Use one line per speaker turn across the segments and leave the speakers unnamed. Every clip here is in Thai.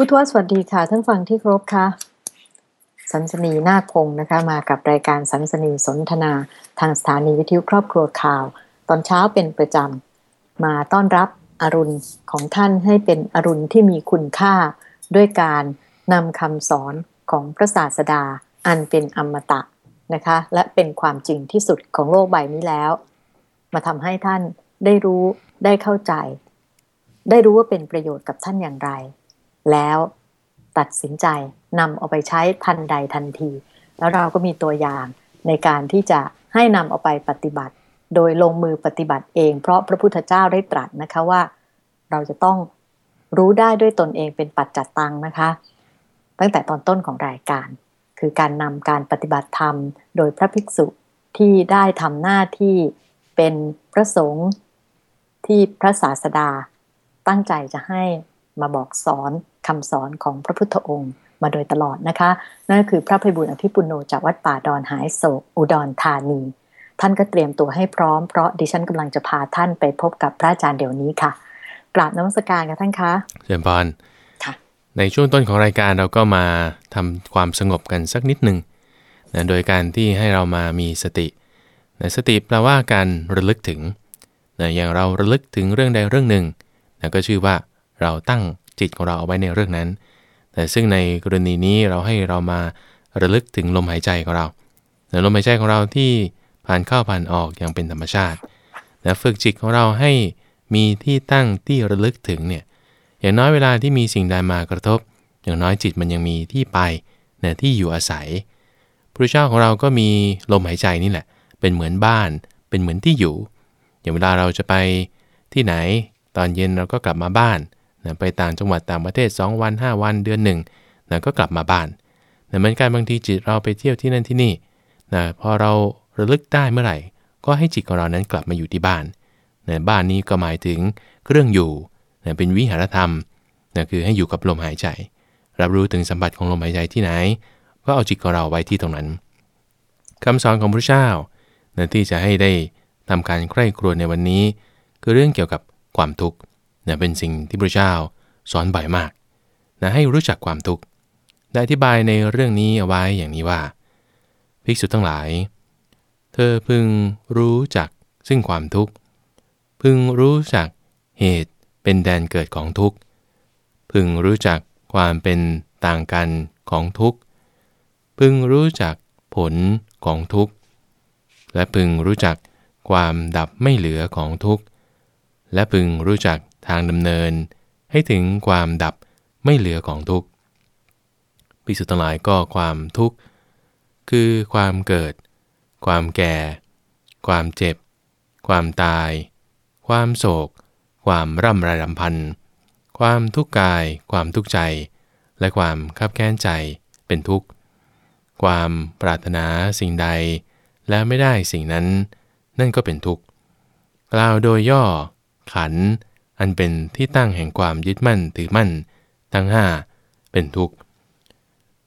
ผู้ทวสวัสดีค่ะท่านฟังที่ครบค่ะ สันสนีนาคงนะคะ มากับรายการสันสนีสนทนาทางสถานีวิทยุครอบครัวข่าว ตอนเช้าเป็นประจำมาต้อนรับอรุณของท่านให้เป็นอรุณที่มีคุณค่า ด้วยการนำคำสอนของพระศาสดาอันเป็นอมตะนะคะ และเป็นความจริงที่สุดของโลกใบนี้แล้ว มาทำให้ท่านได้รู้ได้เข้าใจ ได้รู้ว่าเป็นประโยชน์กับท่านอย่างไร แล้วตัดสินใจนำเอาไปใช้ทันใดทันที แล้วเราก็มีตัวอย่างในการที่จะให้นำเอาไปปฏิบัติ โดยลงมือปฏิบัติเอง เพราะพระพุทธเจ้าได้ตรัสนะคะว่า เราจะต้องรู้ได้ด้วยตนเองเป็นปัจจัตตังนะคะ ตั้งแต่ตอนต้นของรายการ คือการนำการปฏิบัติธรรม โดยพระภิกษุที่ได้ทำหน้าที่เป็นพระสงฆ์ที่พระศาสดา ตั้งใจจะให้ มาบอกสอนคำสอนของพระพุทธองค์มาโดยตลอดนะคะ นั่นก็คือพระภัยบุญอภิปุโนจากวัดป่าดอนหายโศกอุดรธานี ท่านก็เตรียมตัวให้พร้อมเพราะดิฉันกำลังจะพาท่านไปพบกับพระอาจารย์เดี๋ยวนี้ค่ะ กราบนมัสการค่ะท่านคะ
เชิญพร
ค่ะ
ในช่วงต้นของรายการเราก็มาทำความสงบกันสักนิดหนึ่งนะโดยการที่ให้เรามามีสตินะสติแปลว่าการระลึกถึงนะอย่างเราระลึกถึงเรื่องใดเรื่องหนึ่งนะก็ชื่อว่า เราตั้งจิตของเราเอาไว้ในเรื่องนั้น แต่ซึ่งในกรณีนี้เราให้เรามาระลึกถึงลมหายใจของเราลมหายใจของเราที่ผ่านเข้าผ่านออกอย่างเป็นธรรมชาตินะฝึกจิตของเราให้มีที่ตั้งที่ระลึกถึงเนี่ยอย่างน้อยเวลาที่มีสิ่งใดมากระทบ อย่างน้อยจิตมันยังมีที่ไปเนะที่อยู่อาศัยพระเจ้าของเราก็มีลมหายใจนี่แหละ เป็นเหมือนบ้าน เป็นเหมือนที่อยู่ อย่างเวลาเราจะไปที่ไหน ตอนเย็นเราก็กลับมาบ้าน นะไปต่างจังหวัดต่างประเทศ 2 วัน 5 วันเดือนหนึ่งนะก็กลับมาบ้านนะเหมือนกันบางทีจิตเราไปเที่ยวที่นั่นที่นี่นะพอเราระลึกได้เมื่อไหร่ ก็ให้จิตของเรานั้นกลับมาอยู่ที่บ้านนะบ้านนี้ก็หมายถึงเครื่องอยู่นะเป็นวิหารธรรมนะคือให้อยู่กับลมหายใจ รับรู้ถึงสัมผัสของลมหายใจที่ไหน ก็เอาจิตของเราไว้ที่ตรงนั้นคำสอนของพระเจ้านะที่จะให้ได้ทำการใคร่ครวญในวันนี้ คือเรื่องเกี่ยวกับความทุกข์ นะเป็นสิ่งที่พระเจ้าสอนบ่อยมากนะให้รู้จักความทุกข์ได้อธิบายในเรื่องนี้เอาไว้อย่างนี้ว่าภิกษุทั้งหลาย เธอพึงรู้จักซึ่งความทุกข์ พึงรู้จักเหตุเป็นแดนเกิดของทุกข์ พึงรู้จักความเป็นต่างกันของทุกข์ พึงรู้จักผลของทุกข์ และพึงรู้จักความดับไม่เหลือของทุกข์ และพึงรู้จัก ทางดำเนิน ให้ถึงความดับไม่เหลือของทุกข์ภิกษุทั้งหลายก็ความทุกข์คือความเกิด ความแก่ ความเจ็บ ความตาย ความโศก ความร่ำไรรำพัน ความทุกข์กาย ความทุกข์ใจ และความคับแค้นใจเป็นทุกข์ ความปรารถนาสิ่งใด และไม่ได้สิ่งนั้น นั่นก็เป็นทุกข์ กล่าวโดยย่อ ขัน อันเป็นที่ตั้งแห่งความยึดมั่นถือมั่น ทั้งห้าเป็นทุกข์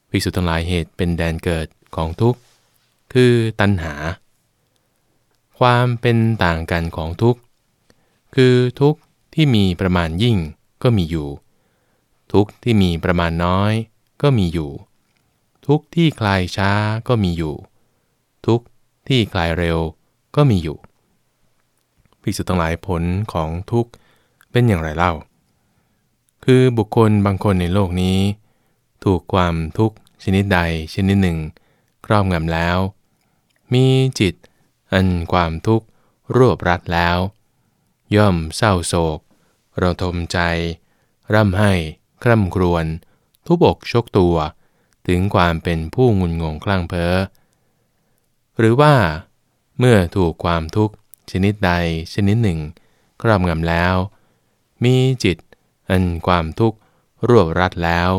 ภิกษุทั้งหลายเหตุเป็นแดนเกิดของทุกข์คือตัณหา ความเป็นต่างกันของทุกข์คือทุกข์ที่มีประมาณยิ่งก็มีอยู่ ทุกข์ที่มีประมาณน้อยก็มีอยู่ ทุกข์ที่คลายช้าก็มีอยู่ ทุกข์ที่คลายเร็วก็มีอยู่ภิกษุทั้งหลายผลของทุกข์ เป็นอย่างไรเล่า คือบุคคลบางคนในโลกนี้ ถูกความทุกข์ชนิดใดชนิดหนึ่ง ครอบงำแล้ว มีจิต อันความทุกข์รวบรัดแล้ว ย่อมเศร้าโศกระทมใจ ร่ำไห้ คร่ำครวญทุบอกชกตัว ถึงความเป็นผู้งุนงงคลั่งเพ้อหรือว่า เมื่อถูกความทุกข์ชนิดใดชนิดหนึ่ง ครอบงำแล้ว มีจิต อันความทุกข์รวบรัดแล้ว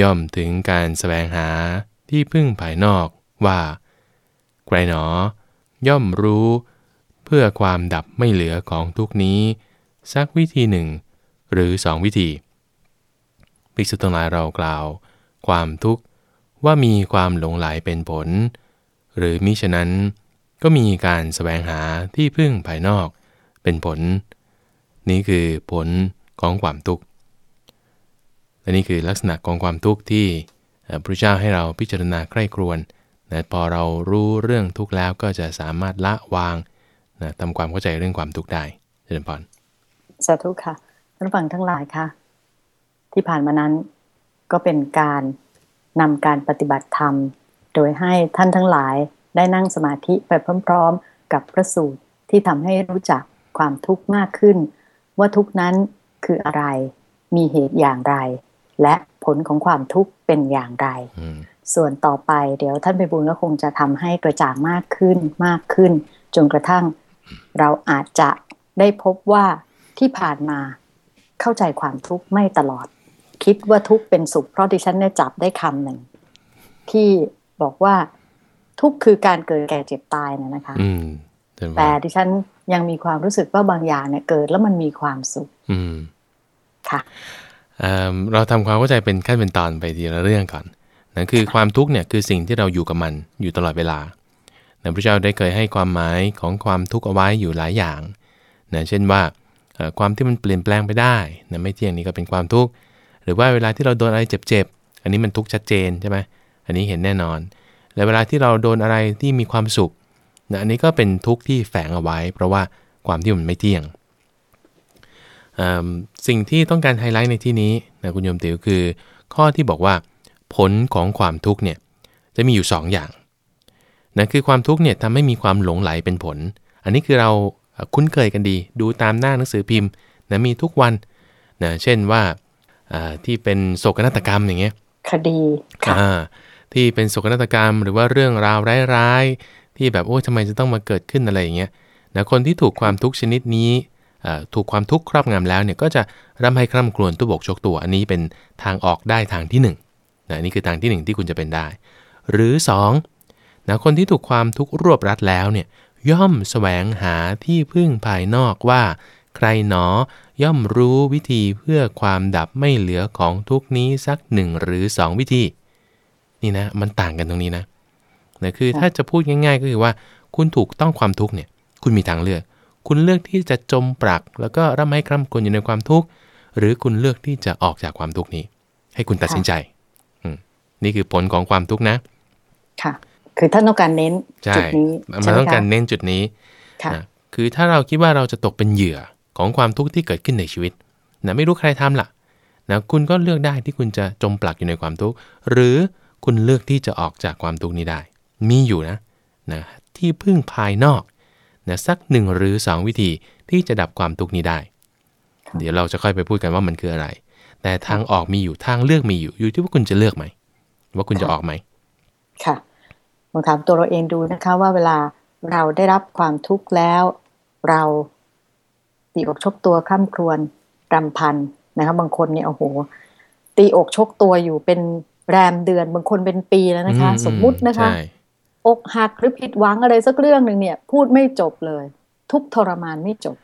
ย่อมถึงการแสวงหาที่พึ่งภายนอกว่าใครหนอ ย่อมรู้ เพื่อความดับไม่เหลือของทุกนี้ สักวิธีหนึ่ง หรือสองวิธีภิกษุทั้งหลายเรากล่าว ความทุกข์ว่ามีความหลงไหลเป็นผล หรือมิฉะนั้นก็มีการแสวงหาที่พึ่งภายนอกเป็นผล นี้คือผลของความทุกข์และนี่คือลักษณะของความทุกข์ที่พระเจ้าให้เราพิจารณาใคร่ครวญนะพอเรารู้เรื่องทุกข์แล้วก็จะสามารถละวางนะทำความเข้าใจเรื่องความทุกข์ได้เจริญพร
สาธุค่ะท่านฟังทั้งหลายค่ะ ที่ผ่านมานั้นก็เป็นการนำการปฏิบัติธรรม โดยให้ท่านทั้งหลายได้นั่งสมาธิไปพร้อม ๆ กับพระสูตรที่ทำให้รู้จักความทุกข์มากขึ้น ว่าทุกนั้นคืออะไร มีเหตุอย่างไร และผลของความทุกข์เป็นอย่างไร ส่วนต่อไปเดี๋ยวท่านไปบุญก็คงจะทำให้กระจ่างมากขึ้นมากขึ้น จนกระทั่ง เราอาจจะได้พบว่าที่ผ่านมาเข้าใจความทุกข์ไม่ตลอด คิดว่าทุกข์เป็นสุข เพราะดิฉันได้จับได้คำหนึ่ง ที่บอกว่าทุกข์คือการเกิดแก่เจ็บตายนะนะคะแต่ดิฉัน ยังมีความรู้สึกว่าบางอย่างเนี่ยเกิดแล้วมันมีความสุขค่ะ
เราทำความเข้าใจเป็นขั้นเป็นตอนไปทีละเรื่องก่อนนั่นคือความทุกข์เนี่ยคือสิ่งที่เราอยู่กับมันอยู่ตลอดเวลาพระเจ้าได้เคยให้ความหมายของความทุกข์เอาไว้อยู่หลายอย่างนะเช่นว่าความที่มันเปลี่ยนแปลงไปได้นะไม่เที่ยงนี้ก็เป็นความทุกข์หรือว่าเวลาที่เราโดนอะไรเจ็บๆอันนี้มันทุกข์ชัดเจนใช่ไหมอันนี้เห็นแน่นอน และเวลาที่เราโดนอะไรที่มีความสุข นะอันนี้ก็เป็นทุกข์ที่แฝงเอาไว้ เพราะว่าความที่มันไม่เที่ยง สิ่งที่ต้องการไฮไลท์ในที่นี้นะคุณโยมติวคือ ข้อที่บอกว่า ผลของความทุกข์เนี่ยจะมีอยู่2อย่างนะคือความทุกข์เนี่ยทำให้มีความหลงไหลเป็นผล อันนี้คือเราคุ้นเคยกันดี ดูตามหน้าหนังสือพิมพ์นะมีทุกวันนะเช่นว่าที่เป็นโศกนาฏกรรมอย่างเงี้ย
คดี
ค่ะที่เป็นโศกนาฏกรรมหรือว่าเรื่องราวร้ายๆ ที่แบบโอ้ทำไมจะต้องมาเกิดขึ้นอะไรอย่างเงี้ยนะคนที่ถูกความทุกข์ชนิดนี้ถูกความทุกข์ครอบงำแล้วเนี่ยก็จะร่ำให้คร่ำครวญตุบกชกตัว อันนี้เป็นทางออกได้ทางที่1นะนี่คือทางที่ 1 ที่คุณจะเป็นได้ หรือ2นะคนที่ถูกความทุกข์รวบรัดแล้วเนี่ยย่อมแสวงหาที่พึ่งภายนอกว่า ใครหนอย่อมรู้วิธีเพื่อความดับไม่เหลือของทุกนี้สักหนึ่งหรือ 2 วิธี นี่นะมันต่างกันตรงนี้นะ นะคือถ้าจะพูดง่าย ๆ ก็คือว่า คุณถูกต้องความทุกข์เนี่ย คุณมีทางเลือก คุณเลือกที่จะจมปลัก แล้วก็ร่ำให้คร่ำครวญอยู่ในความทุกข์ หรือคุณเลือกที่จะออกจากความทุกข์นี้ ให้คุณตัดสินใจนี่คือผลของความทุกข์นะ
ค่ะ คือท่านต้องการเน้นจุดนี้
มันต้องการเน้นจุดนี้นะคือถ้าเราคิดว่าเราจะตกเป็นเหยื่อของความทุกข์ที่เกิดขึ้นในชีวิตนะไม่รู้ใครทำล่ะนะคุณก็เลือกได้ที่คุณจะจมปลักอยู่ในความทุกข์ หรือคุณเลือกที่จะออกจากความทุกข์นี้ได้ มีอยู่นะนะที่พึ่งภายนอกนะสักหนึ่งหรือ 2 วิธีที่จะดับความทุกข์นี้ได้ เดี๋ยวเราจะค่อยไปพูดกันว่ามันคืออะไร แต่ทางออกมีอยู่ทางเลือกมีอยู่อยู่ที่ว่าคุณจะเลือกไหมว่าคุณจะออกไหม
ค่ะลองถามตัวเราเองดูนะคะว่าเวลาเราได้รับความทุกข์แล้ว เราตีอกชกตัวคร่ำครวญรำพันนะคะบางคนเนี่ยโอ้โห ตีอกชกตัวอยู่เป็นแรมเดือน บางคนเป็นปีแล้วนะคะ สมมุตินะคะ อกหักหรือผิดหวังอะไรสักเรื่องหนึ่งเนี่ย พูดไม่จบเลย ทุกทรมานไม่จบ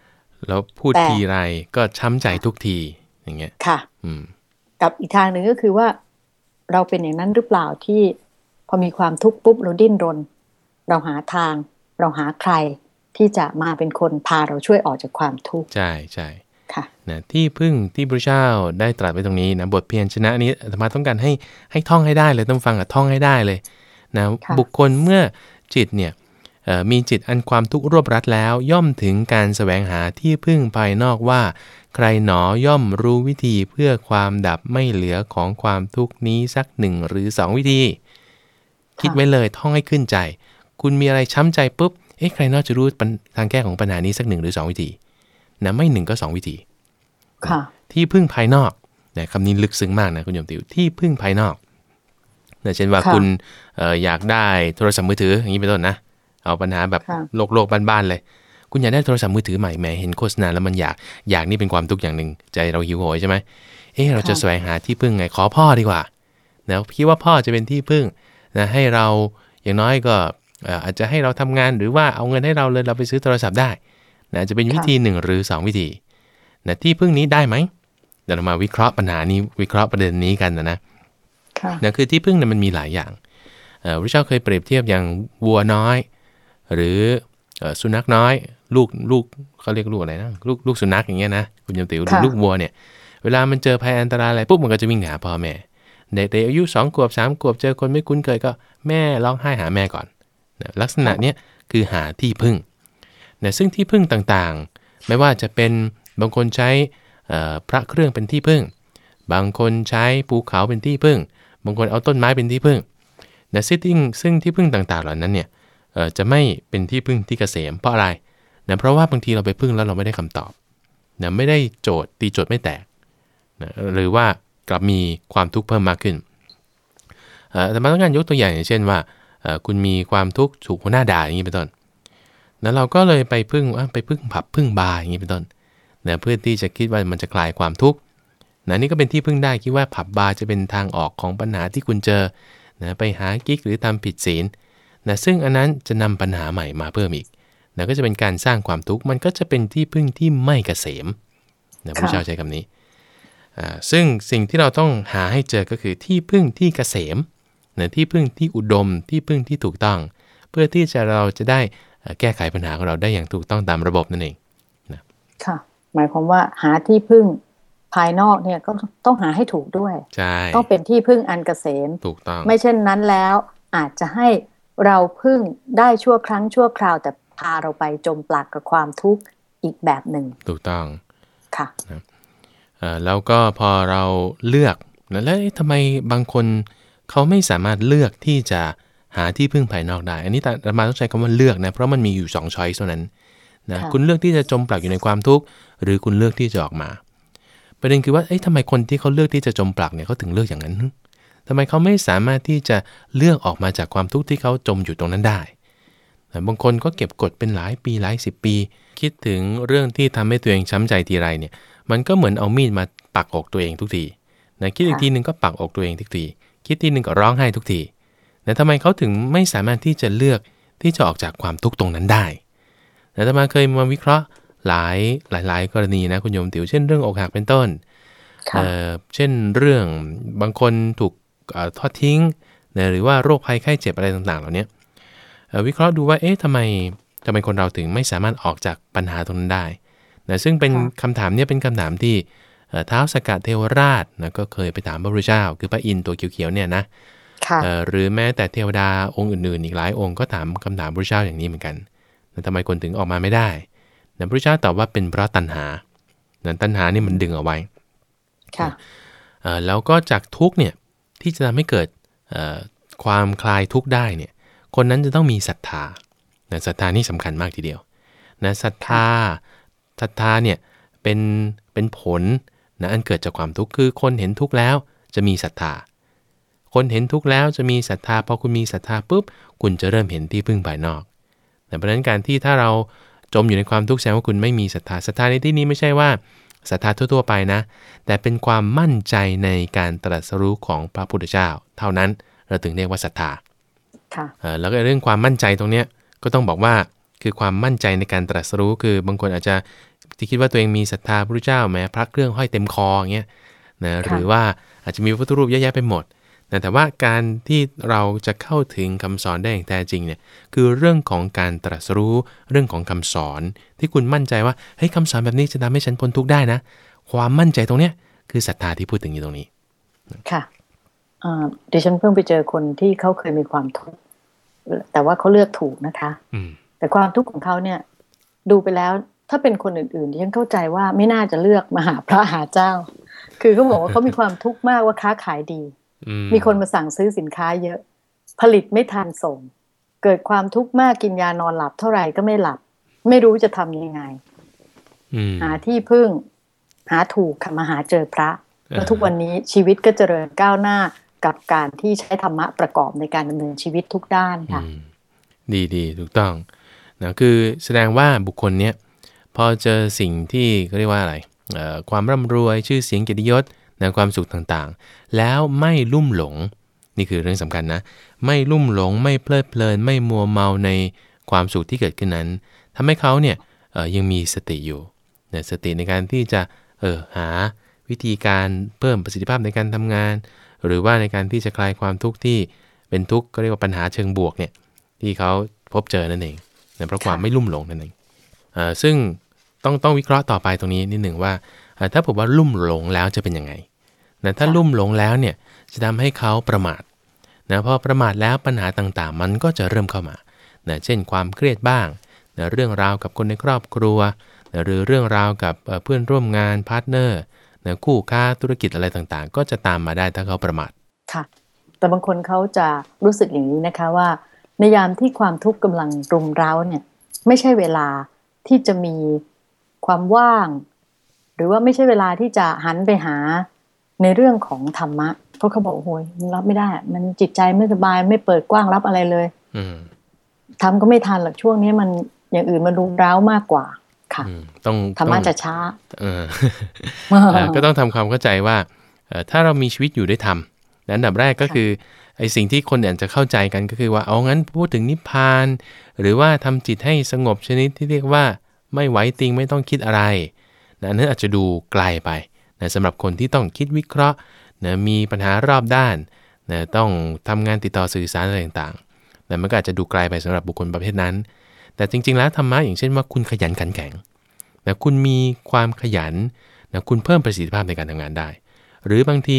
แล้วพูดทีไรก็ช้ำใจทุกทีอย่างเงี้ย
ค่ะ
อืม
กับอีกทางหนึ่งก็คือว่า เราเป็นอย่างนั้นหรือเปล่าที่ พอมีความทุกข์ปุ๊บเราดิ้นรน เราหาทาง เราหาใครที่จะมาเป็นคนพาเราช่วยออกจากความทุกข์
ใช่ใช่
ค่ะ
นะที่พึ่งที่พระเจ้าได้ตรัสไว้ตรงนี้นะบทเพียรชนะนี้ธรรมาต้องการให้ให้ท่องให้ได้เลยต้องฟังกับท่องให้ได้เลย นะบุคคลเมื่อจิตเนี่ยมีจิตอันความทุกข์รวบรัดแล้วย่อมถึงการสแสวงหาที่พึ่งภายนอกว่า ใครหนอย่อมรู้วิธีเพื่อความดับไม่เหลือของความทุกนี้สักหนึ่งหรือสองวิธี คิดไว้เลยท่องให้ขึ้นใจ คุณมีอะไรช้ำใจปุ๊บเอ๊ะใครน่าจะรู้ทางแก้ของปัญหานี้สักหนึ่งหรือสองวิธีนะไม่หนึ่งก็สองวิธี
ค่ะ
ที่พึ่งภายนอกนะคำนี้ลึกซึ้งมากนะคุณโยมติวที่พึ่งภายนอกนะ เช่นว่าคุณออยากได้โทรศัพท์มือถืออย่างนี้เป็นต้นนะ เอาปัญหาแบบโลกโลกบ้านๆเลย คุณอยากได้โทรศัพท์มือถือใหม่แหมเห็นโฆษณาแล้วมันอยากอยากนี่เป็นความทุกข์อย่างหนึ่งใจเราหิวโหยใช่ไหมเออเราจะแสวงหาที่พึ่งไงขอพ่อดีกว่านะคิดว่าพ่อจะเป็นที่พึ่งนะให้เราอย่างน้อยก็อาจจะให้เราทำงานหรือว่าเอาเงินให้เราเลยเราไปซื้อโทรศัพท์ได้นะจะเป็นวิธีหนึ่งหรือ 2 วิธีนะที่พึ่งนี้ได้ไหมเดี๋ยวเรามาวิเคราะห์ปัญหานี้วิเคราะห์ประเด็นนี้กันนะนะ นะคือที่พึ่งเนี่ยมันมีหลายอย่างพระเจ้าเคยเปรียบเทียบอย่างวัวน้อย หรือสุนัขน้อย ลูกลูกเขาเรียกลูกอะไรนะลูกลูกสุนัขอย่างเงี้ยนะคุณยมติวลูกวัวเนี่ย เววลามันเจอภัยอันตรายอะไรปุ๊บมันก็จะวิ่งหาพ่อแม่เด็กๆอายุ2ขวบ3ขวบเจอคนไม่คุ้นเคยก็แม่ร้องไห้หาแม่ก่อนนะลักษณะเนี้ยคือหาที่พึ่งนะซึ่งที่พึ่งต่างๆ ไม่ว่าจะเป็นบางคนใช้พระเครื่องเป็นที่พึ่ง บางคนใช้ภูเขาเป็นที่พึ่ง บางคนเอาต้นไม้เป็นที่พึ่งนะซึ่งซึ่งที่พึ่งต่างๆ เหล่านั้นเนี่ยจะไม่เป็นที่พึ่งที่เกษมเพราะอะไรนะเพราะว่าบางทีเราไปพึ่งแล้วเราไม่ได้คำตอบนะไม่ได้โจทย์ตีโจทย์ไม่แตกนะหรือว่ากลับมีความทุกข์เพิ่มมากขึ้นแต่มาต้องการยกตัวอย่างอย่างเช่นว่า คุณมีความทุกข์ถูกหัวหน้าด่าอย่างนี้เป็นต้นแล้วเราก็เลยไปพึ่งไปพึ่งผับพึ่งบาร์อย่างนี้เป็นต้นนะเพื่อที่จะคิดว่ามันจะคลายความทุกข์ นะนี่ก็เป็นที่พึ่งได้คิดว่าผับบาร์จะเป็นทางออกของปัญหาที่คุณเจอนะไปหากิ๊กหรือทำผิดศีลนะซึ่งอันนั้นจะนำปัญหาใหม่มาเพิ่มอีกนะก็จะเป็นการสร้างความทุกข์มันก็จะเป็นที่พึ่งที่ไม่เกษมนะพระเจ้าใช้คำนี้ซึ่งสิ่งที่เราต้องหาให้เจอก็คือที่พึ่งที่เกษมนะที่พึ่งที่อุดมที่พึ่งที่ถูกต้อง เพื่อที่จะเราจะได้แก้ไขปัญหาของเราได้อย่างถูกต้องตามระบบนั่นเองนะ
ค่ะหมายความว่าหาที่พึ่ง ภายนอกเนี่ยก็ต้องหาให้ถูกด้วย
ใช่
ต้องเป็นที่พึ่งอันเกษม
ถูกต้อง
ไม่เช่นนั้นแล้วอาจจะให้เราพึ่งได้ชั่วครั้งชั่วคราว แต่พาเราไปจมปลักกับความทุกข์อีกแบบหนึ่ง
ถูกต้อง
ค่ะ
นะแล้วก็พอเราเลือกนะแล้วทำไมบางคนเขาไม่สามารถเลือกที่จะหาที่พึ่งภายนอกได้ อันนี้แต่มาต้องใช้คำว่าเลือกนะ เพราะมันมีอยู่2ช้อยเท่านั้นนะ คุณเลือกที่จะจมปลักอยู่ในความทุกข์ หรือคุณเลือกที่จะออกมา ประเด็นคือว่าเอ้ยทำไมคนที่เขาเลือกที่จะจมปลักเนี่ยเขาถึงเลือกอย่างนั้นทำไมเขาไม่สามารถที่จะเลือกออกมาจากความทุกข์ที่เขาจมอยู่ตรงนั้นได้ บางคนก็เก็บกดเป็นหลายปีหลายสิบปี คิดถึงเรื่องที่ทำให้ตัวเองช้ำใจทีไรเนี่ย มันก็เหมือนเอามีดมาปักอกตัวเองทุกทีนะคิดอีกทีหนึ่งก็ปักอกตัวเองทุกที คิดทีหนึ่งก็ร้องไห้ทุกทีแต่ทำไมเขาถึงไม่สามารถที่จะเลือกที่จะออกจากความทุกข์ตรงนั้นได้แต่ธรรมาเคยมาวิเคราะห์ หลายหลายหลายกรณีนะคุณโยมติ๋วเช่นเรื่องอกหักเป็นต้นเเช่นเรื่องบางคนถูกทอดทิ้งนะหรือว่าโรคภัยไข้เจ็บอะไรต่างๆ เหล่านี้วิเคราะห์ดูว่า เอ๊ะทำไมทำไมคนเราถึงไม่สามารถออกจากปัญหาตรงนั้นได้นะซึ่งเป็นคำถามนี้เป็นคำถามที่เท้าสกัดเทวราชนะก็เคยไปถามพระพุทธเจ้า คือพระอินทร์ตัวเขียวๆเนี่ยนะหรือแม้แต่เทวดาองค์อื่นๆ อีกหลายองค์ก็ถามคำถามพระพุทธเจ้าอย่างนี้เหมือนกันนะทำไมคนถึงออกมาไม่ได้ นะพระพุทธเจ้าตอบว่าเป็นเพราะตัณหานะตัณหานี่มันดึงเอาไว้
ค่ะ
แล้วก็จากทุกเนี่ยที่จะทำให้เกิดความคลายทุกได้เนี่ยคนนั้นจะต้องมีศรัทธานะศรัทธานี่สำคัญมากทีเดียวนะศรัทธาศรัทธาเนี่ยเป็นเป็นผลนะอันเกิดจากความทุกข์คือคนเห็นทุกข์แล้วจะมีศรัทธา คนเห็นทุกข์แล้วจะมีศรัทธาพอคุณมีศรัทธาปุ๊บคุณจะเริ่มเห็นที่พึ่งภายนอกแต่เพราะนั้นการที่ถ้าเรา จมอยู่ในความทุกข์แสดงว่าคุณไม่มีศรัทธาศรัทธาในที่นี้ไม่ใช่ว่าศรัทธาทั่วๆไปนะ แต่เป็นความมั่นใจในการตรัสรู้ของพระพุทธเจ้า เท่านั้นเราถึงเรียกว่าศรัทธา
ค่ะ
แล้วก็เรื่องความมั่นใจตรงเนี้ยก็ต้องบอกว่าคือความมั่นใจในการตรัสรู้คือบางคนอาจจะที่คิดว่าตัวเองมีศรัทธาพระเจ้าแม้พระเครื่องห้อยเต็มคออย่างเงี้ยนะหรือว่าอาจจะมีพระพุทธรูปเยอะแยะไปหมด นะแต่ว่าการที่เราจะเข้าถึงคำสอนได้อย่างแท้จริงเนี่ยคือเรื่องของการตรัสรู้เรื่องของคำสอน ที่คุณมั่นใจว่าเฮ้ยคำสอนแบบนี้จะทำให้ฉันพ้นทุกข์ได้นะ ความมั่นใจตรงเนี้ยคือศรัทธาที่พูดถึงอยู่ตรงนี้
ค่ะดิฉันเพิ่งไปเจอคนที่เขาเคยมีความทุกข์แต่ว่าเขาเลือกถูกนะคะแต่ความทุกข์ของเขาเนี่ยดูไปแล้วถ้าเป็นคนอื่นๆที่ฉันเข้าใจว่าไม่น่าจะเลือกมาหาพระหาเจ้า คือเขาบอกว่าเขามีความทุกข์มากว่าค้าขายดี มีคนมาสั่งซื้อสินค้าเยอะ ผลิตไม่ทันส่ง เกิดความทุกข์มากกินยานอนหลับเท่าไหร่ก็ไม่หลับ ไม่รู้จะทำยังไงหาที่พึ่ง หาถูกค่ะมาหาเจอพระแล้วทุกวันนี้ชีวิตก็เจริญก้าวหน้ากับการที่ใช้ธรรมะประกอบในการดำเนินชีวิตทุกด้านค่ะ
ดีดีถูกต้องนะคือแสดงว่าบุคคลเนี้ยพอเจอสิ่งที่เขาเรียกว่าอะไรความร่ำรวยชื่อเสียงเกียรติยศ นะความสุขต่างๆ แล้วไม่ลุ่มหลง นี่คือเรื่องสำคัญนะ ไม่ลุ่มหลง ไม่เพลิดเพลิน ไม่มัวเมาในความสุขที่เกิดขึ้นนั้นทำให้เขาเนี่ยยังมีสติอยู่นะสติในการที่จะเออหาวิธีการเพิ่มประสิทธิภาพในการทำงาน หรือว่าในการที่จะคลายความทุกข์ที่เป็นทุกข์ก็เรียกว่าปัญหาเชิงบวกเนี่ยที่เขาพบเจอนั่นเองนะเพราะความไม่ลุ่มหลงนั่นเองซึ่งต้องต้องวิเคราะห์ต่อไปตรงนี้นิดหนึ่งว่า ถ้าผมว่าลุ่มหลงแล้วจะเป็นยังไงนะถ้าลุ่มหลงแล้วเนี่ยจะทำให้เขาประมาทนะพอประมาทแล้วปัญหาต่างๆ มันก็จะเริ่มเข้ามานะเช่นความเครียดบ้างนะเรื่องราวกับคนในครอบครัวนะหรือเรื่องราวกับเพื่อนร่วมงาน partner นะคู่ค้าธุรกิจอะไรต่างๆ ก็จะตามมาได้ถ้าเขาประมาท
ค่ะ แต่บางคนเขาจะรู้สึกอย่างนี้นะคะว่า ในยามที่ความทุกข์กำลังรุมเร้าเนี่ยไม่ใช่เวลาที่จะมีความว่าง หรือว่าไม่ใช่เวลาที่จะหันไปหาในเรื่องของธรรมะเพราะเขาบอกโอ้ยมันรับไม่ได้ มันจิตใจไม่สบายไม่เปิดกว้างรับอะไรเลย
อื
ทำก็ไม่ทันหรอกช่วงนี้มันอย่างอื่นมันรุมร้าวมากกว่า ค่ะ
ต้อง
ธรรมะจะช้า
ก็ต้องทำความเข้าใจว่าถ้าเรามีชีวิตอยู่ด้วยธรรมอันดับแรกก็คือไอ้สิ่งที่คนอยากจะเข้าใจกันก็คือว่าเอางั้นพูดถึงนิพพาน หรือว่าทำจิตให้สงบชนิดที่เรียกว่าไม่ไหวติงไม่ต้องคิดอะไร นะนั้นอาจจะดูไกลไปนะสำหรับคนที่ต้องคิดวิเคราะห์นะมีปัญหารอบด้านนะต้องทำงานติดต่อสื่อสารอะไรต่างๆแต่มันก็อาจจะดูไกลไปสำหรับบุคคลประเภทนั้น แต่จริง ๆ แล้วธรรมะอย่างเช่นว่าคุณขยันขันแข็งนะคุณมีความขยันนะคุณเพิ่มประสิทธิภาพในการทำงานได้ หรือบางที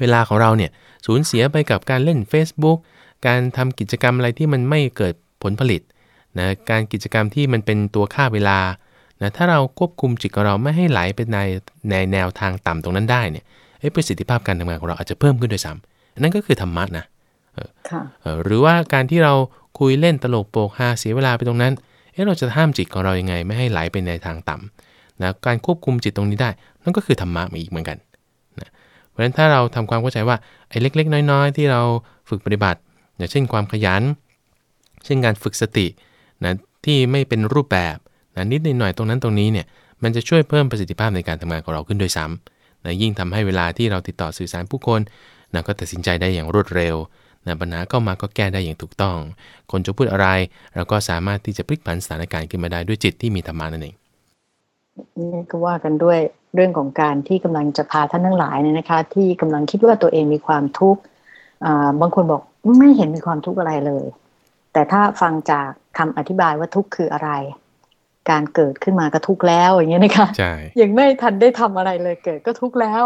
เวลาของเราเนี่ยสูญเสียไปกับการเล่น Facebook การทำกิจกรรมอะไรที่มันไม่เกิดผลผลิตนะการกิจกรรมที่มันเป็นตัวค่าเวลา นะถ้าเราควบคุมจิตของเราไม่ให้ไหลไปในในแนวทางต่ำตรงนั้นได้เนี่ยประสิทธิภาพการทำงานของเราอาจจะเพิ่มขึ้นด้วยซ้ำนั่นก็คือธรรมะนะหรือว่าการที่เราคุยเล่นตลกโปกฮาเสียเวลาไปตรงนั้นเอ๊ะเราจะห้ามจิตของเรายังไง ไม่ให้ไหลไปในทางต่ำนะการควบคุมจิตตรงนี้ได้ นั่นก็คือธรรมะอีกเหมือนกันนะเพราะฉะนั้นถ้าเราทำความเข้าใจว่าไอ้เล็ก ๆ น้อย ๆ ที่เราฝึกปฏิบัติอย่างเช่นความขยัน เช่นการฝึกสตินะที่ไม่เป็นรูปแบบ นะนิดหน่อยตรงนั้นตรงนี้เนี่ยมันจะช่วยเพิ่มประสิทธิภาพในการทำงานของเราขึ้นด้วยซ้ำนะยิ่งทำให้เวลาที่เราติดต่อสื่อสารผู้คนนะก็ตัดสินใจได้อย่างรวดเร็วนะปัญหาเข้ามาก็แก้ได้อย่างถูกต้อง คนจะพูดอะไรเราก็สามารถที่จะพลิกผันสถานการณ์ขึ้นมาได้ด้วยจิตที่มีธรรมานั่นเอง
นี่ก็ว่ากันด้วยเรื่องของการที่กำลังจะพาท่านทั้งหลายเนี่ยนะคะ ที่กำลังคิดว่าตัวเองมีความทุกข์บางคนบอกไม่เห็นมีความทุกข์อะไรเลย แต่ถ้าฟังจากคำอธิบายว่าทุกข์คืออะไร การเกิดขึ้นมาก็ทุกข์แล้วอย่างเงี้ยนะคะ
ใช่
ยังไม่ทันได้ทำอะไรเลยเกิดก็ทุกข์แล้ว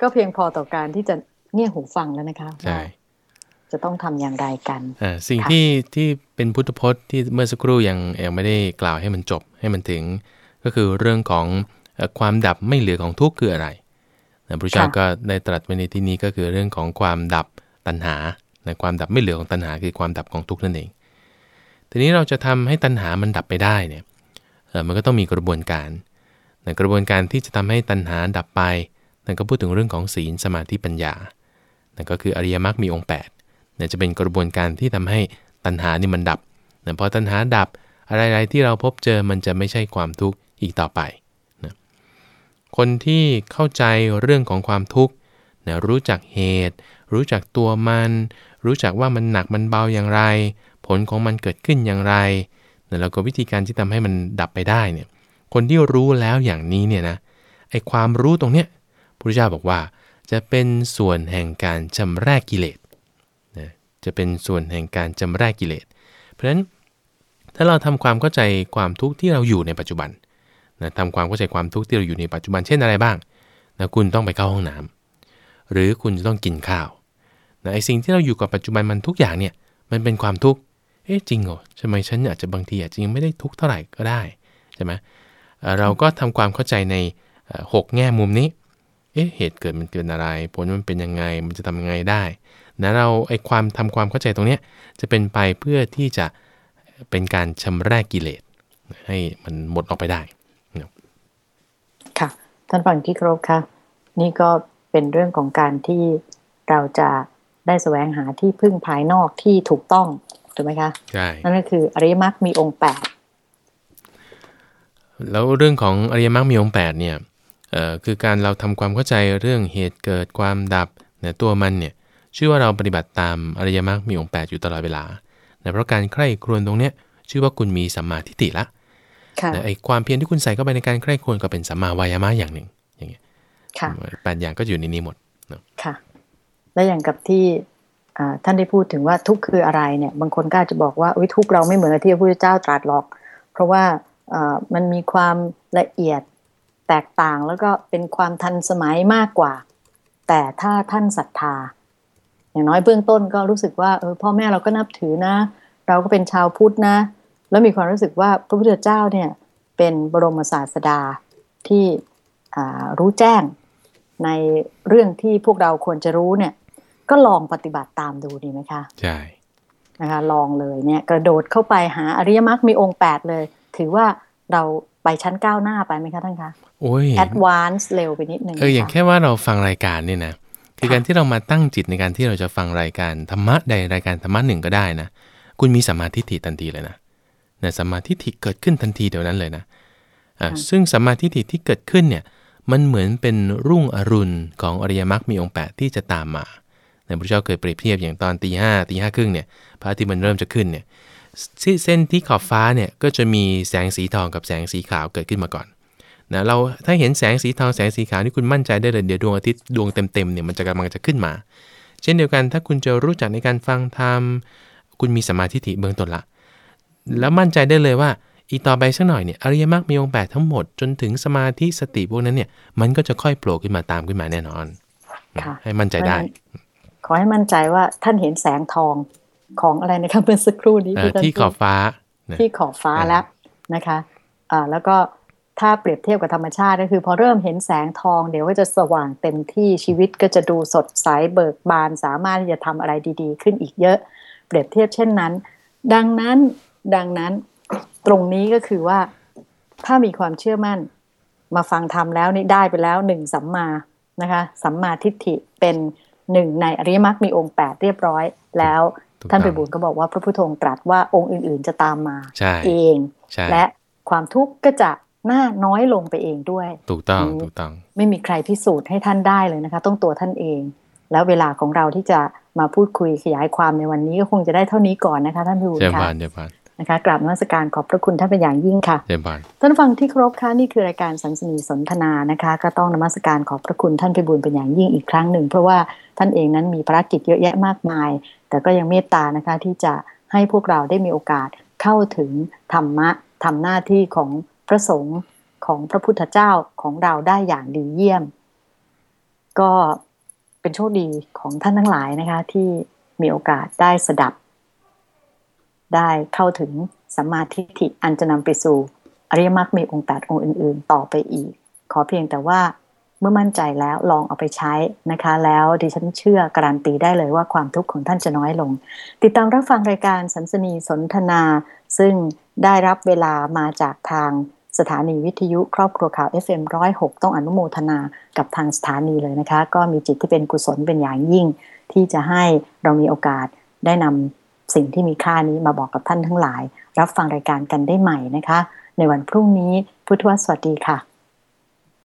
ก็เพียงพอต่อการที่จะเงี่ยหูฟังแล้วนะคะ
ใช่
จะต้องทำอย่างไรกัน
อ่าสิ่งที่ที่เป็นพุทธพจน์ที่เมื่อสักครู่ยังยังไม่ได้กล่าวให้มันจบให้มันถึง ก็คือเรื่องของความดับไม่เหลือของทุกข์คืออะไรพระเจ้าก็ได้ตรัสไว้ในที่นี้ก็คือเรื่องของความดับตัณหาในความดับไม่เหลือของตัณหาคือความดับของทุกข์นั่นเอง ทีนี้เราจะทำให้ตัณหามันดับไปได้เนี่ยเออมันก็ต้องมีกระบวนการในกระบวนการที่จะทำให้ตัณหาดับไปนั่นก็พูดถึงเรื่องของศีลสมาธิปัญญานั่นก็คืออริยมรรคมีองค์8เนี่ยจะเป็นกระบวนการที่ทำให้ตัณหานี่มันดับนะพอตัณหาดับอะไรๆที่เราพบเจอมันจะไม่ใช่ความทุกข์อีกต่อไปนะคนที่เข้าใจเรื่องของความทุกข์นะรู้จักเหตุ รู้จักตัวมัน รู้จักว่ามันหนักมันเบาอย่างไร ผลของมันเกิดขึ้นอย่างไรแล้วก็วิธีการที่ทำให้มันดับไปได้เนี่ย คนที่รู้แล้วอย่างนี้เนี่ยนะ ไอความรู้ตรงเนี้ยพระเจ้าบอกว่า จะเป็นส่วนแห่งการจำแรกกิเลสนะจะเป็นส่วนแห่งการจำแรกกิเลส เพราะฉะนั้นถ้าเราทำความเข้าใจความทุกข์ที่เราอยู่ในปัจจุบันนะทำความเข้าใจความทุกข์ที่เราอยู่ในปัจจุบันเช่นอะไรบ้างนะคุณต้องไปเข้าห้องน้ำหรือคุณจะต้องกินข้าวนะไอสิ่งที่เราอยู่กับปัจจุบันมันทุกอย่างเนี่ยมันเป็นความทุกข์ เอ๊ะจริงเหรอทำไมฉันอาจจะบางทีอาจจะยังไม่ได้ทุกเท่าไหร่ก็ได้ใช่ไหมเราก็ทำความเข้าใจในหกแง่มุมนี้ เอ๊ะเหตุเกิดมันเกิดอะไร ผลมันเป็นยังไง มันจะทำยังไงได้นะเราไอ้ความทำความเข้าใจตรงนี้จะเป็นไปเพื่อที่จะเป็นการชำระกิเลส ให้มันหมดออกไปได้
ค่ะ ท่านฟังที่ครบค่ะ นี่ก็เป็นเรื่องของการที่เราจะได้แสวงหาที่พึ่งภายนอกที่ถูกต้อง ถูกไหมคะ
ใช่
นั่นก็คืออริยมรรคมีองค์แปด
แล้วเรื่องของอริยมรรคมีองค์แปดเนี่ยเอ่อคือการเราทำความเข้าใจเรื่องเหตุเกิดความดับเนี่ยตัวมันเนี่ยชื่อว่าเราปฏิบัติตามอริยมรรคมีองค์8อยู่ตลอดเวลาแต่เพราะการใคร่ครวญตรงเนี้ยชื่อว่าคุณมีสัมมาทิฏฐิละไอ้ความเพียรที่คุณใส่เข้าไปในการใคร่ครวญก็เป็นสัมมาวายามะอย่างหนึ่ง อย่างเงี้ยแปดอย่างก็อยู่ในนี้หมด
ค่ะ และอย่างกับที่ ท่านได้พูดถึงว่าทุกข์คืออะไรเนี่ย บางคนก็จะบอกว่าทุกข์เราไม่เหมือนที่พระพุทธเจ้าตรัสหรอก เพราะว่ามันมีความละเอียดแตกต่างแล้วก็เป็นความทันสมัยมากกว่า แต่ถ้าท่านศรัทธา อย่างน้อยเบื้องต้นก็รู้สึกว่าเออพ่อแม่เราก็นับถือนะ เราก็เป็นชาวพุทธนะ แล้วมีความรู้สึกว่าพระพุทธเจ้าเนี่ยเป็นบรมศาสดาที่รู้แจ้งในเรื่องที่พวกเราควรจะรู้เนี่ย ก็ลองปฏิบัติตามดูดีไหมคะ
ใช่
นะคะลองเลยเนี่ยกระโดดเข้าไปหาอริยมรรคมีองค์แปดเลย ถือว่าเราไปชั้นก้าวหน้าไปไหมคะท่านคะ
โอ้ย
แอดวานซ์เร็วไปนิดนึง
เอออย่างแค่ว่าเราฟังรายการนี่นะคือการที่เรามาตั้งจิตในการที่เราจะฟังรายการธรรมะใดรายการธรรมะหนึ่งก็ได้นะคุณมีสัมมาทิฏฐิทันทีเลยนะเนี่ยสัมมาทิฏฐิเกิดขึ้นทันทีเดี๋ยวนั้นเลยนะอ่าซึ่งสัมมาทิฏฐิที่เกิดขึ้นเนี่ยมันเหมือนเป็นรุ่งอรุณของอริยมรรคมีองค์แปดที่จะตามมา พระพุทธเจ้าเคยเปรียบเทียบอย่างตอนตีห้าตีห้าครึ่งเนี่ยพระอาทิตย์มันเริ่มจะขึ้นเนี่ยเส้นที่ขอบฟ้าเนี่ยก็จะมีแสงสีทองกับแสงสีขาวเกิดขึ้นมาก่อนนะเราถ้าเห็นแสงสีทองแสงสีขาวนี่คุณมั่นใจได้เลยเดี๋ยวดวงอาทิตย์ดวงเต็มๆเนี่ยมันจะกำลังจะขึ้นมา เช่นเดียวกันถ้าคุณจะรู้จักในการฟังธรรมคุณมีสมาธิเบื้องต้นละ แล้วมั่นใจได้เลยว่าอีกต่อไปสักหน่อยเนี่ยอริยมรรคมีองค์แปดทั้งหมดจนถึงสมาธิสติพวกนั้นเนี่ยมันก็จะค่อยโผล่ขึ้นมาตามขึ้นมาแน่นอน ให้มั่นใจได้
ขอให้มั่นใจว่าท่านเห็นแสงทองของอะไรนะครับเมื่อสักครู่นี้
ที่ขอบฟ้า
ที่ขอบฟ้าแล้วนะคะอ่าแล้วก็ถ้าเปรียบเทียบกับธรรมชาติก็คือ พอเริ่มเห็นแสงทองเดี๋ยวก็จะสว่างเต็มที่ชีวิตก็จะดูสดใสเบิกบาน สามารถที่จะทำอะไรดีๆ ขึ้นอีกเยอะ เปรียบเทียบเช่นนั้น ดังนั้นดังนั้นตรงนี้ก็คือว่าถ้ามีความเชื่อมั่นมาฟังธรรมแล้วนี่ได้ไปแล้วหนึ่งสัมมานะคะสัมมาทิฏฐิเป็น หนึ่งในอริยมรรคมีองค์แปดเรียบร้อยแล้วท่านไปบุญก็บอกว่าพระพุทโธตรัสว่าองค์อื่น ๆ จะตามมาเอง และความทุกข์ก็จะหน้าน้อยลงไปเองด้วย
ถูกต้องถูกต้อง
ไม่มีใครพิสูจน์ให้ท่านได้เลยนะคะ ต้องตัวท่านเอง แล้วเวลาของเราที่จะมาพูดคุยขยายความในวันนี้ก็คงจะได้เท่านี้ก่อนนะคะท่านผู้ชมค่ะเดี๋ยวบาน นะคะกราบนมัสการขอบพระคุณท่านเป็นอย่างยิ่งค่ะ
เดี๋ยวบาน
ท่านฟังที่ครบค่ะนี่คือรายการสันสนีสนทนานะคะ ก็ต้องนมัสการขอบพระคุณท่านพิบูลเป็นอย่างยิ่งอีกครั้งหนึ่ง เพราะว่าท่านเองนั้นมีภารกิจเยอะแยะมากมาย แต่ก็ยังเมตตานะคะที่จะให้พวกเราได้มีโอกาสเข้าถึงธรรมะทำหน้าที่ของพระสงฆ์ของพระพุทธเจ้าของเราได้อย่างดีเยี่ยม ก็เป็นโชคดีของท่านทั้งหลายนะคะที่มีโอกาสได้สดับ ได้เข้าถึงสัมมาทิฏฐิอันจะนำไปสู่อริยมรรคมีองค์แปดองค์อื่น ๆ ต่อไปอีก ขอเพียงแต่ว่าเมื่อมั่นใจแล้วลองเอาไปใช้นะคะ แล้วดิฉันเชื่อการันตีได้เลยว่าความทุกข์ของท่านจะน้อยลง ติดตามรับฟังรายการสันสนีสนทนา ซึ่งได้รับเวลามาจากทางสถานีวิทยุครอบครัวข่าว FM106 ต้องอนุโมทนากับทางสถานีเลยนะคะ ก็มีจิตที่เป็นกุศลเป็นอย่างยิ่ง ที่จะให้เรามีโอกาสได้นำ สิ่งที่มีค่านี้มาบอกกับท่านทั้งหลาย รับฟังรายการกันได้ใหม่นะคะ ในวันพรุ่งนี้พุทธวสวัสดีค่ะ